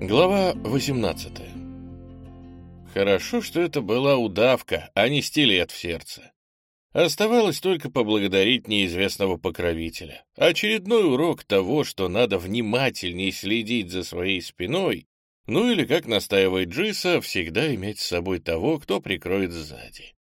Глава 18 Хорошо, что это была удавка, а не стилет в сердце. Оставалось только поблагодарить неизвестного покровителя. Очередной урок того, что надо внимательнее следить за своей спиной, ну или, как настаивает Джиса, всегда иметь с собой того, кто прикроет сзади.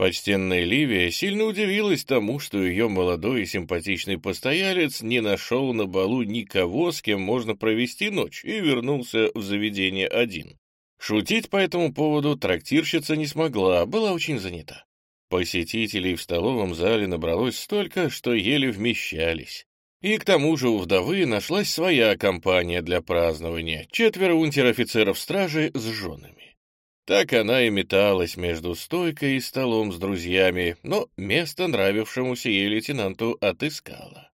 Почтенная Ливия сильно удивилась тому, что ее молодой и симпатичный постоялец не нашел на балу никого, с кем можно провести ночь, и вернулся в заведение один. Шутить по этому поводу трактирщица не смогла, была очень занята. Посетителей в столовом зале набралось столько, что еле вмещались. И к тому же у вдовы нашлась своя компания для празднования, четверо унтер-офицеров стражи с женами. Так она и металась между стойкой и столом с друзьями, но место нравившемуся ей лейтенанту отыскала.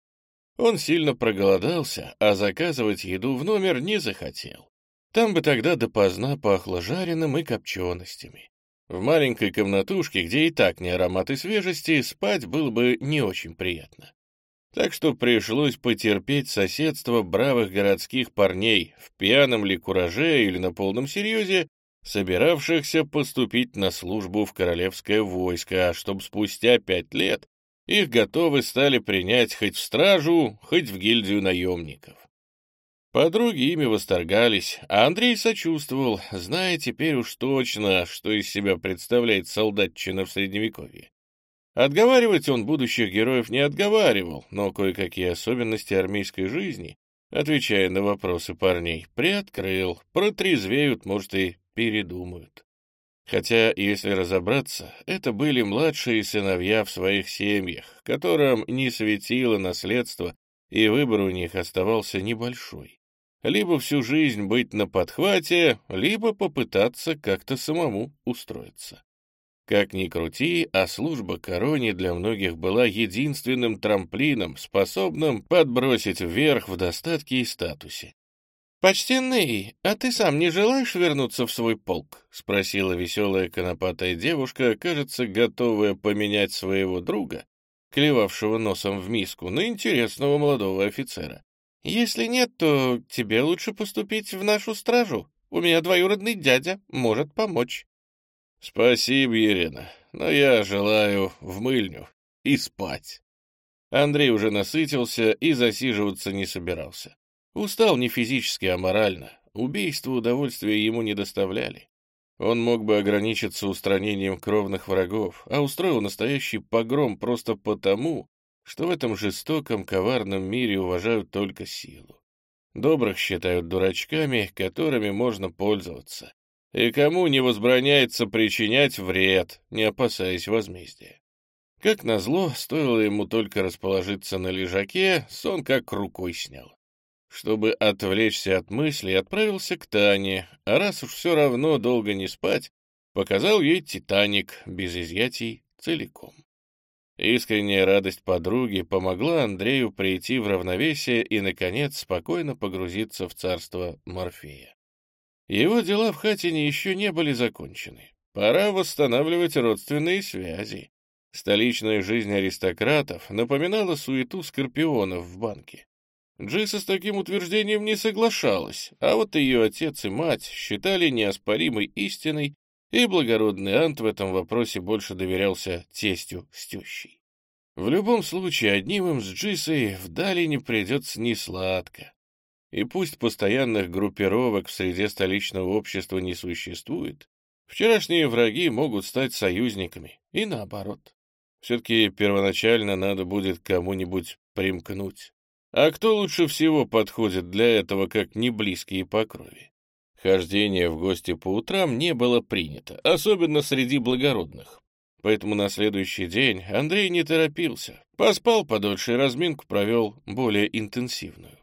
Он сильно проголодался, а заказывать еду в номер не захотел. Там бы тогда допоздна пахло жареным и копченостями. В маленькой комнатушке, где и так не ароматы свежести, спать было бы не очень приятно. Так что пришлось потерпеть соседство бравых городских парней в пьяном ли кураже или на полном серьезе, собиравшихся поступить на службу в королевское войско, а чтоб спустя пять лет их готовы стали принять хоть в стражу, хоть в гильдию наемников. Подруги ими восторгались, а Андрей сочувствовал, зная теперь уж точно, что из себя представляет солдатчина в Средневековье. Отговаривать он будущих героев не отговаривал, но кое-какие особенности армейской жизни, отвечая на вопросы парней, приоткрыл, протрезвеют, может, и передумают. Хотя, если разобраться, это были младшие сыновья в своих семьях, которым не светило наследство, и выбор у них оставался небольшой. Либо всю жизнь быть на подхвате, либо попытаться как-то самому устроиться. Как ни крути, а служба короне для многих была единственным трамплином, способным подбросить вверх в достатке и статусе. «Почтенный, а ты сам не желаешь вернуться в свой полк?» — спросила веселая конопатая девушка, кажется, готовая поменять своего друга, клевавшего носом в миску, на интересного молодого офицера. «Если нет, то тебе лучше поступить в нашу стражу. У меня двоюродный дядя может помочь». «Спасибо, Ирина, но я желаю в мыльню и спать». Андрей уже насытился и засиживаться не собирался. Устал не физически, а морально. Убийства удовольствия ему не доставляли. Он мог бы ограничиться устранением кровных врагов, а устроил настоящий погром просто потому, что в этом жестоком, коварном мире уважают только силу. Добрых считают дурачками, которыми можно пользоваться, и кому не возбраняется причинять вред, не опасаясь возмездия. Как назло, стоило ему только расположиться на лежаке, сон как рукой снял. Чтобы отвлечься от мыслей, отправился к Тане, а раз уж все равно долго не спать, показал ей «Титаник» без изъятий целиком. Искренняя радость подруги помогла Андрею прийти в равновесие и, наконец, спокойно погрузиться в царство Морфея. Его дела в Хатине еще не были закончены. Пора восстанавливать родственные связи. Столичная жизнь аристократов напоминала суету скорпионов в банке. Джиса с таким утверждением не соглашалась, а вот ее отец и мать считали неоспоримой истиной, и благородный Ант в этом вопросе больше доверялся тестю с тещей. В любом случае, одним им с Джисой вдали не придется ни сладко. И пусть постоянных группировок в среде столичного общества не существует, вчерашние враги могут стать союзниками, и наоборот. Все-таки первоначально надо будет кому-нибудь примкнуть. А кто лучше всего подходит для этого, как не близкие по крови? Хождение в гости по утрам не было принято, особенно среди благородных. Поэтому на следующий день Андрей не торопился. Поспал подольше и разминку провел более интенсивную.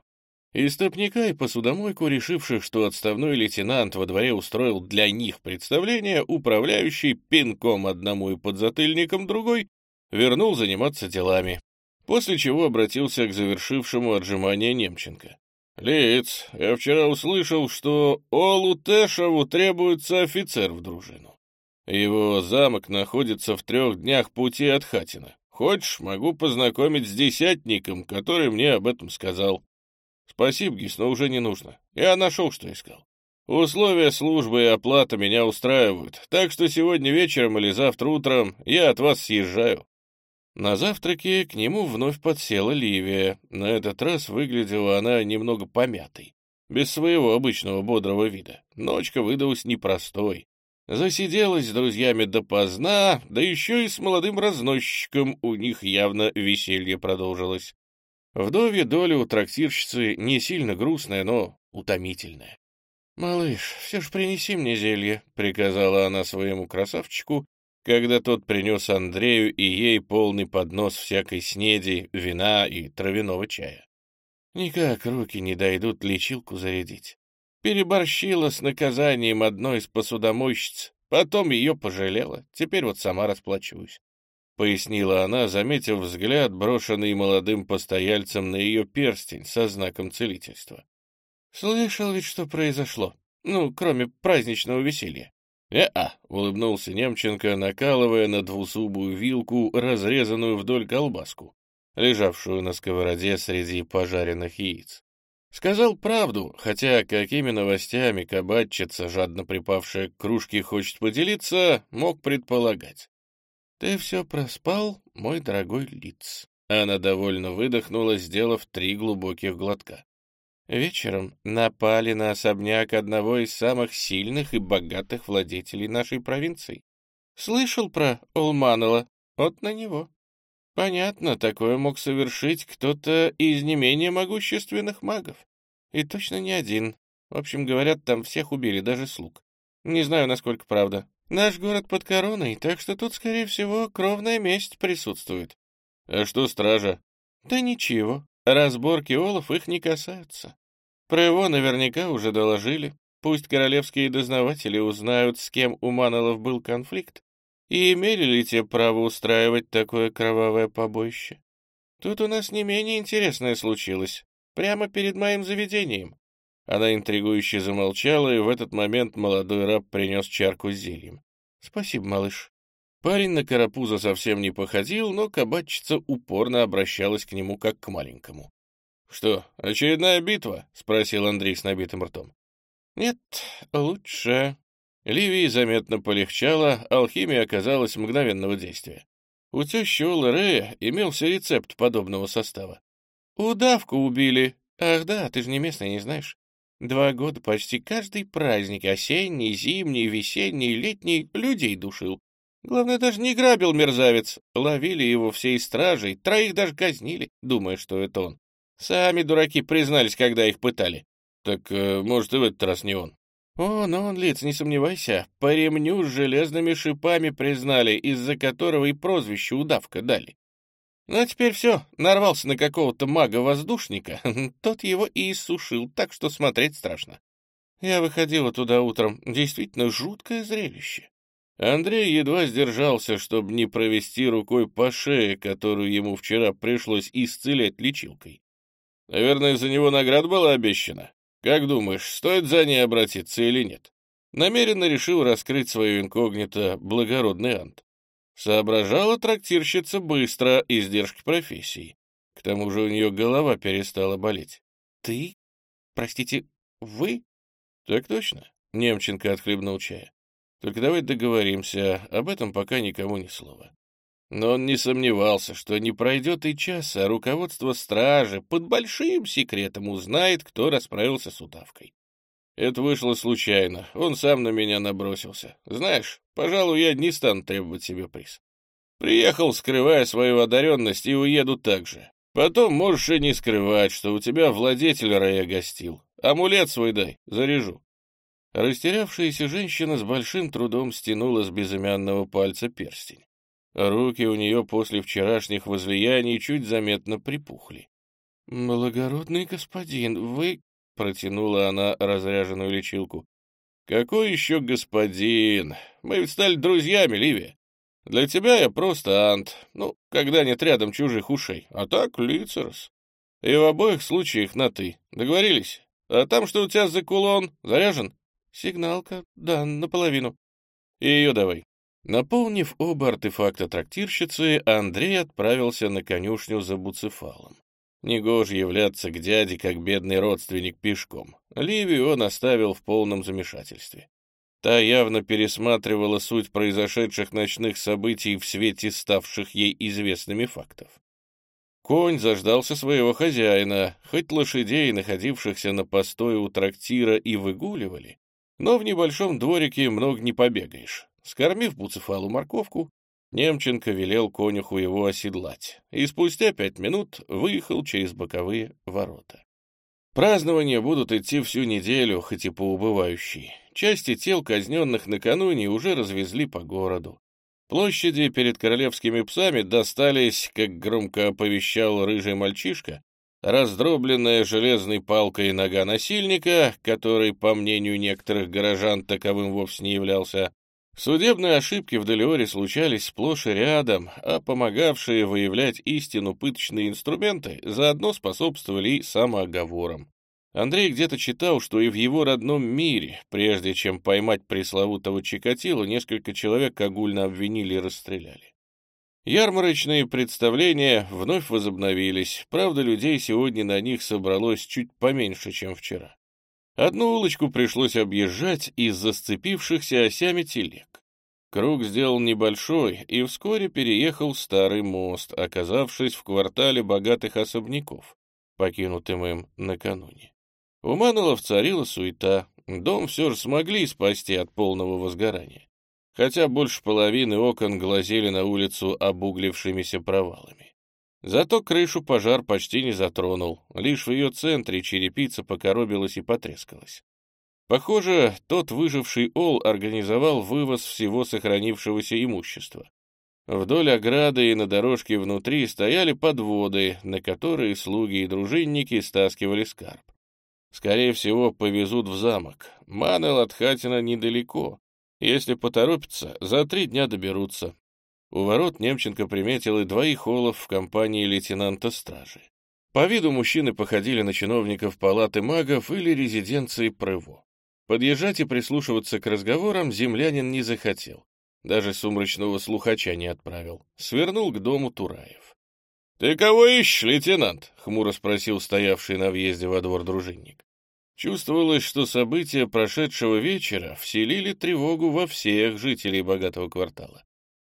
Истопника и посудомойку, решивших, что отставной лейтенант во дворе устроил для них представление, управляющий пинком одному и подзатыльником другой, вернул заниматься делами, после чего обратился к завершившему отжимание Немченко. «Лиц, я вчера услышал, что Олу Тэшеву требуется офицер в дружину. Его замок находится в трех днях пути от Хатина. Хочешь, могу познакомить с десятником, который мне об этом сказал». Спасибо, Гис, но уже не нужно. Я нашел, что искал. Условия службы и оплата меня устраивают, так что сегодня вечером или завтра утром я от вас съезжаю. На завтраке к нему вновь подсела Ливия. На этот раз выглядела она немного помятой, без своего обычного бодрого вида. Ночка выдалась непростой. Засиделась с друзьями допоздна, да еще и с молодым разносчиком у них явно веселье продолжилось. Вдовья доля у трактирщицы не сильно грустная, но утомительная. «Малыш, все ж принеси мне зелье», — приказала она своему красавчику, когда тот принес Андрею и ей полный поднос всякой снеди, вина и травяного чая. Никак руки не дойдут лечилку зарядить. Переборщила с наказанием одной из посудомойщиц, потом ее пожалела, теперь вот сама расплачусь. Пояснила она, заметив взгляд, брошенный молодым постояльцем на ее перстень со знаком целительства. «Слышал ведь, что произошло? Ну, кроме праздничного веселья». «Не-а», — улыбнулся Немченко, накалывая на двусубую вилку, разрезанную вдоль колбаску, лежавшую на сковороде среди пожаренных яиц. Сказал правду, хотя какими новостями кабачица, жадно припавшая к кружке, хочет поделиться, мог предполагать. «Ты все проспал, мой дорогой лиц». Она довольно выдохнула, сделав три глубоких глотка. Вечером напали на особняк одного из самых сильных и богатых владетелей нашей провинции. Слышал про Улманова? Вот на него. Понятно, такое мог совершить кто-то из не менее могущественных магов. И точно не один. В общем, говорят, там всех убили, даже слуг. Не знаю, насколько правда. Наш город под короной, так что тут, скорее всего, кровная месть присутствует. А что стража? Да ничего, Разборки олов их не касаются. Про его наверняка уже доложили. Пусть королевские дознаватели узнают, с кем у Манолов был конфликт, и имели ли те право устраивать такое кровавое побоище. Тут у нас не менее интересное случилось, прямо перед моим заведением. Она интригующе замолчала, и в этот момент молодой раб принес чарку с зельем. — Спасибо, малыш. Парень на карапуза совсем не походил, но кабачица упорно обращалась к нему как к маленькому. — Что, очередная битва? — спросил Андрей с набитым ртом. — Нет, лучше. Ливии заметно полегчало, алхимия оказалась мгновенного действия. У тещи Олы Рея имелся рецепт подобного состава. Удавку убили. Ах да, ты же не местный, не знаешь. Два года почти каждый праздник, осенний, зимний, весенний, летний, людей душил. Главное, даже не грабил мерзавец. Ловили его всей стражей, троих даже казнили, думая, что это он. Сами дураки признались, когда их пытали. Так, э, может, и в этот раз не он. Он, он, лиц, не сомневайся. По ремню с железными шипами признали, из-за которого и прозвище удавка дали. Ну, а теперь все, нарвался на какого-то мага-воздушника, тот его и иссушил, так что смотреть страшно. Я выходила туда утром, действительно жуткое зрелище. Андрей едва сдержался, чтобы не провести рукой по шее, которую ему вчера пришлось исцелять лечилкой. Наверное, за него награда была обещана. Как думаешь, стоит за ней обратиться или нет? Намеренно решил раскрыть свою инкогнито благородный ант. Соображала трактирщица быстро, издержки профессии. К тому же у нее голова перестала болеть. «Ты? Простите, вы?» «Так точно», — Немченко отхлебнул чая. Только давай договоримся, об этом пока никому ни слова. Но он не сомневался, что не пройдет и часа, а руководство стражи под большим секретом узнает, кто расправился с удавкой. Это вышло случайно, он сам на меня набросился. Знаешь, пожалуй, я не стану требовать себе приз. Приехал, скрывая свою одаренность, и уеду так же. Потом можешь и не скрывать, что у тебя владетель рая гостил. Амулет свой дай, заряжу. Растерявшаяся женщина с большим трудом стянула с безымянного пальца перстень. Руки у нее после вчерашних возлияний чуть заметно припухли. «Благородный господин, вы...» — протянула она разряженную лечилку. «Какой еще господин? Мы ведь стали друзьями, Ливия. Для тебя я просто ант, ну, когда нет рядом чужих ушей, а так лицерс. И в обоих случаях на «ты». Договорились? А там что у тебя за кулон? Заряжен?» Сигналка, да, наполовину. И ее давай. Наполнив оба артефакта трактирщицы, Андрей отправился на конюшню за буцефалом. Негоже являться к дяде, как бедный родственник, пешком. Ливию он оставил в полном замешательстве. Та явно пересматривала суть произошедших ночных событий в свете ставших ей известными фактов. Конь заждался своего хозяина, хоть лошадей, находившихся на постое у трактира, и выгуливали, но в небольшом дворике много не побегаешь. Скормив Буцефалу морковку, Немченко велел конюху его оседлать, и спустя пять минут выехал через боковые ворота. Празднования будут идти всю неделю, хоть и по. Части тел казненных накануне уже развезли по городу. Площади перед королевскими псами достались, как громко оповещал рыжий мальчишка, раздробленная железной палкой нога насильника, который, по мнению некоторых горожан, таковым вовсе не являлся, Судебные ошибки в Делиоре случались сплошь и рядом, а помогавшие выявлять истину пыточные инструменты заодно способствовали и самооговорам. Андрей где-то читал, что и в его родном мире, прежде чем поймать пресловутого Чикатило, несколько человек огульно обвинили и расстреляли. Ярмарочные представления вновь возобновились, правда, людей сегодня на них собралось чуть поменьше, чем вчера. Одну улочку пришлось объезжать из-за сцепившихся осями телег. Круг сделал небольшой и вскоре переехал старый мост, оказавшись в квартале богатых особняков, покинутым им накануне. У Манолов царила суета, дом все же смогли спасти от полного возгорания, хотя больше половины окон глазели на улицу обуглившимися провалами. Зато крышу пожар почти не затронул, лишь в ее центре черепица покоробилась и потрескалась. Похоже, тот выживший Ол организовал вывоз всего сохранившегося имущества. Вдоль ограды и на дорожке внутри стояли подводы, на которые слуги и дружинники стаскивали скарб. Скорее всего, повезут в замок. Манел от Хатина недалеко. Если поторопятся, за три дня доберутся. У ворот Немченко приметил и двоих олов в компании лейтенанта стражи. По виду мужчины походили на чиновников палаты магов или резиденции Прыво. Подъезжать и прислушиваться к разговорам землянин не захотел. Даже сумрачного слухача не отправил. Свернул к дому Тураев. — Ты кого ищешь, лейтенант? — хмуро спросил стоявший на въезде во двор дружинник. Чувствовалось, что события прошедшего вечера вселили тревогу во всех жителей богатого квартала.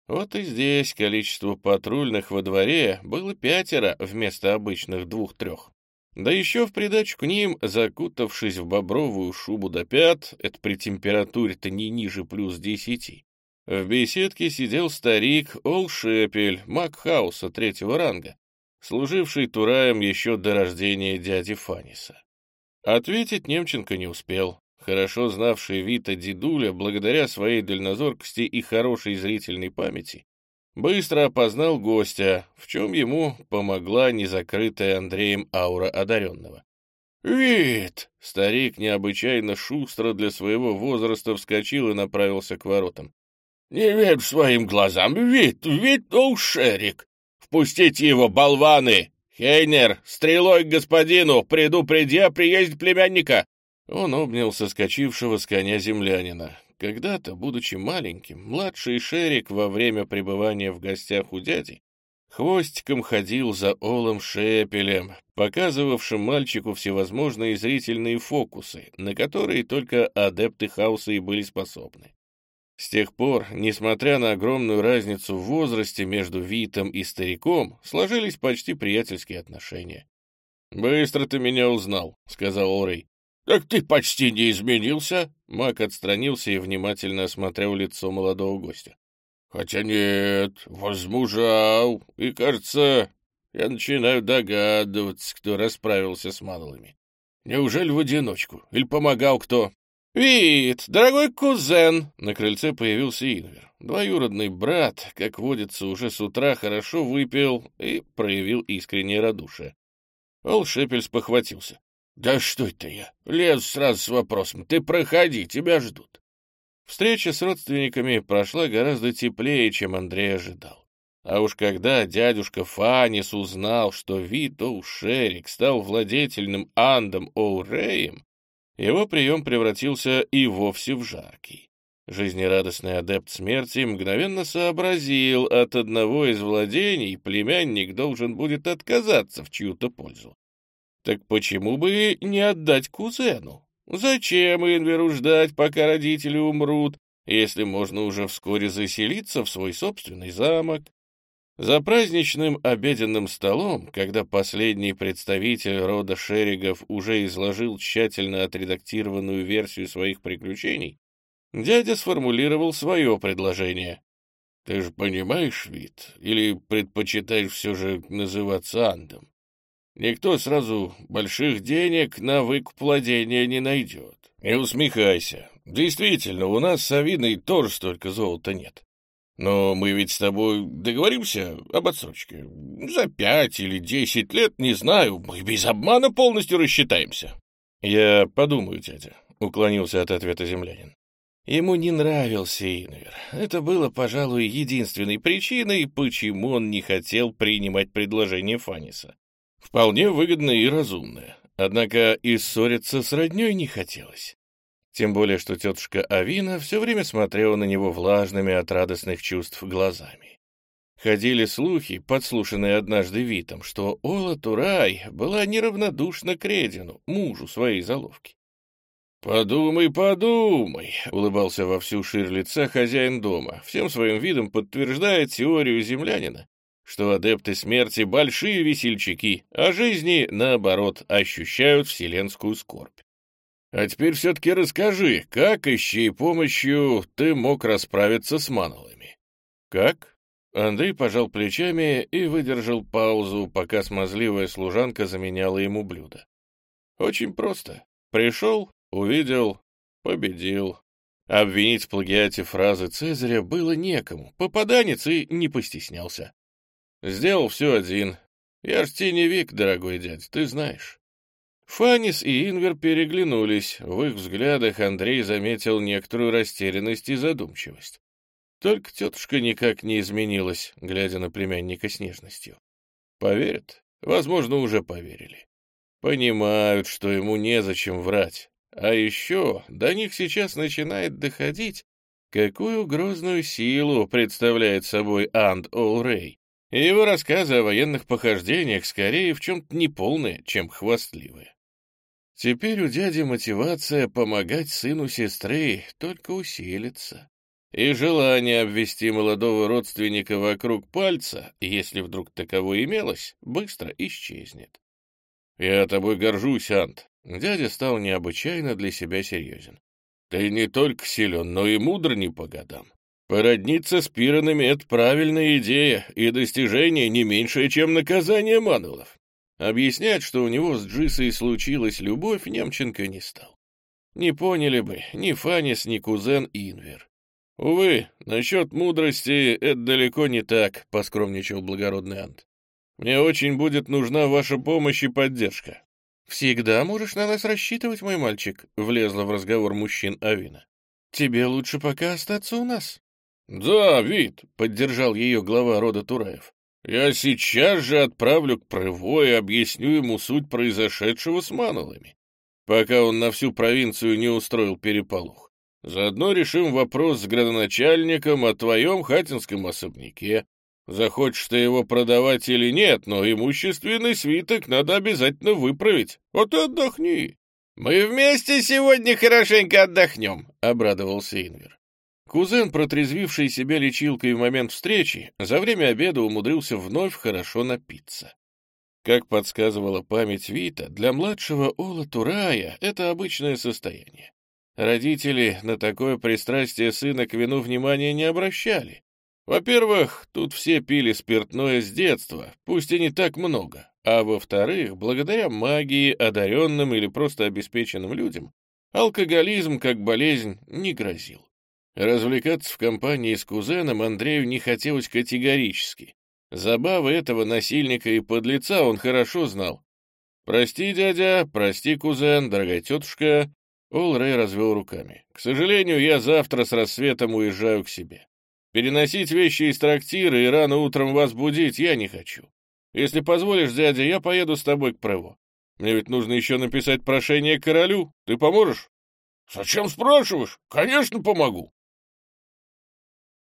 Вот и здесь количество патрульных во дворе было пятеро вместо обычных двух-трех. Да еще в придачу к ним, закутавшись в бобровую шубу до пят, это при температуре-то не ниже плюс десяти, в беседке сидел старик Ол Шепель, маг хаоса третьего ранга, служивший Тураем еще до рождения дяди Фаниса. Ответить Немченко не успел. Хорошо знавший Вита Дедуля, благодаря своей дальнозоркости и хорошей зрительной памяти, быстро опознал гостя, в чем ему помогла незакрытая Андреем аура одаренного. «Вит!» — старик необычайно шустро для своего возраста вскочил и направился к воротам. «Не верь своим глазам! Вит! Вит Оушерик! Впустите его, болваны! Хейнер, стрелой к господину! Предупреди о приезде племянника! Он обнял соскочившего с коня землянина. Когда-то, будучи маленьким, младший Шерик во время пребывания в гостях у дяди хвостиком ходил за Олом Шепелем, показывавшим мальчику всевозможные зрительные фокусы, на которые только адепты хаоса и были способны. С тех пор, несмотря на огромную разницу в возрасте между Витом и стариком, сложились почти приятельские отношения. «Быстро ты меня узнал», — сказал Орей. «Так ты почти не изменился?» Мак отстранился и внимательно осмотрел лицо молодого гостя. «Хотя нет, возмужал, и, кажется, я начинаю догадываться, кто расправился с малыми. Неужели в одиночку? Или помогал кто?» «Вид, дорогой кузен!» На крыльце появился Инвер. Двоюродный брат, как водится, уже с утра хорошо выпил и проявил искреннее радушие. Ол Шепель спохватился. «Да что это я? Лезу сразу с вопросом. Ты проходи, тебя ждут». Встреча с родственниками прошла гораздо теплее, чем Андрей ожидал. А уж когда дядюшка Фанис узнал, что Вит Оушерик стал владетельным Андом Оуреем, его прием превратился и вовсе в жаркий. Жизнерадостный адепт смерти мгновенно сообразил, от одного из владений племянник должен будет отказаться в чью-то пользу. Так почему бы не отдать кузену? Зачем Инверу ждать, пока родители умрут, если можно уже вскоре заселиться в свой собственный замок? За праздничным обеденным столом, когда последний представитель рода Шеригов уже изложил тщательно отредактированную версию своих приключений, Дядя сформулировал свое предложение. «Ты же понимаешь, вид, или предпочитаешь все же называться Андом? Никто сразу больших денег на выкуп владения не найдет. Не усмехайся. Действительно, у нас с Авиной тоже столько золота нет. Но мы ведь с тобой договоримся об отсрочке. За пять или десять лет, не знаю, мы без обмана полностью рассчитаемся. Я подумаю, дядя, — уклонился от ответа землянин. Ему не нравился Инвер. Это было, пожалуй, единственной причиной, почему он не хотел принимать предложение Фаниса. Вполне выгодное и разумное. Однако и ссориться с роднёй не хотелось. Тем более, что тетушка Авина все время смотрела на него влажными от радостных чувств глазами. Ходили слухи, подслушанные однажды Витом, что Ола Турай была неравнодушна к Редину, мужу своей заловки. «Подумай, подумай», — улыбался во всю ширь лица хозяин дома, всем своим видом подтверждая теорию землянина, что адепты смерти — большие весельчаки, а жизни, наоборот, ощущают вселенскую скорбь. А теперь все-таки расскажи, как и с чьей помощью ты мог расправиться с манулами? Как? Андрей пожал плечами и выдержал паузу, пока смазливая служанка заменяла ему блюдо. Очень просто. Пришел, Увидел, победил. Обвинить в плагиате фразы Цезаря было некому, попаданец и не постеснялся. Сделал все один. Я ж теневик, дорогой дядь, ты знаешь. Фанис и Инвер переглянулись. В их взглядах Андрей заметил некоторую растерянность и задумчивость. Только тетушка никак не изменилась, глядя на племянника с нежностью. Поверят? Возможно, уже поверили. Понимают, что ему незачем врать. А еще до них сейчас начинает доходить, какую грозную силу представляет собой Анд Олрей. И его рассказы о военных похождениях скорее в чем-то неполные, чем хвастливые. Теперь у дяди мотивация помогать сыну сестры только усилится. И желание обвести молодого родственника вокруг пальца, если вдруг таково имелось, быстро исчезнет. «Я тобой горжусь, Ант. Дядя стал необычайно для себя серьезен. «Ты не только силен, но и мудр не по годам. Породниться с пиранами — это правильная идея и достижение не меньшее, чем наказание Манулов». Объяснять, что у него с Джисой случилась любовь, Немченко не стал. Не поняли бы ни Фанис, ни кузен Инвер. «Увы, насчет мудрости это далеко не так», — поскромничал благородный Ант. «Мне очень будет нужна ваша помощь и поддержка. «Всегда можешь на нас рассчитывать, мой мальчик», — влезла в разговор мужчин Авина. «Тебе лучше пока остаться у нас». «Да, Вит», — поддержал ее глава рода Тураев. «Я сейчас же отправлю к Прыво и объясню ему суть произошедшего с Манулами, пока он на всю провинцию не устроил переполох. Заодно решим вопрос с градоначальником о твоем хатинском особняке. Захочешь ты его продавать или нет, но имущественный свиток надо обязательно выправить. Вот и отдохни. Мы вместе сегодня хорошенько отдохнем, — обрадовался Инвер. Кузен, протрезвивший себя лечилкой в момент встречи, за время обеда умудрился вновь хорошо напиться. Как подсказывала память Вита, для младшего Ола Турая это обычное состояние. Родители на такое пристрастие сына к вину внимания не обращали, во-первых, тут все пили спиртное с детства, пусть и не так много, а во-вторых, благодаря магии, одаренным или просто обеспеченным людям, алкоголизм как болезнь не грозил. Развлекаться в компании с кузеном Андрею не хотелось категорически. Забавы этого насильника и подлеца он хорошо знал. «Прости, дядя, прости, кузен, дорогая тетушка». Ол Рэй развел руками. «К сожалению, я завтра с рассветом уезжаю к себе. Переносить вещи из трактира и рано утром вас будить я не хочу. Если позволишь, дядя, я поеду с тобой к Прево. Мне ведь нужно еще написать прошение королю. Ты поможешь? — Зачем спрашиваешь? Конечно, помогу.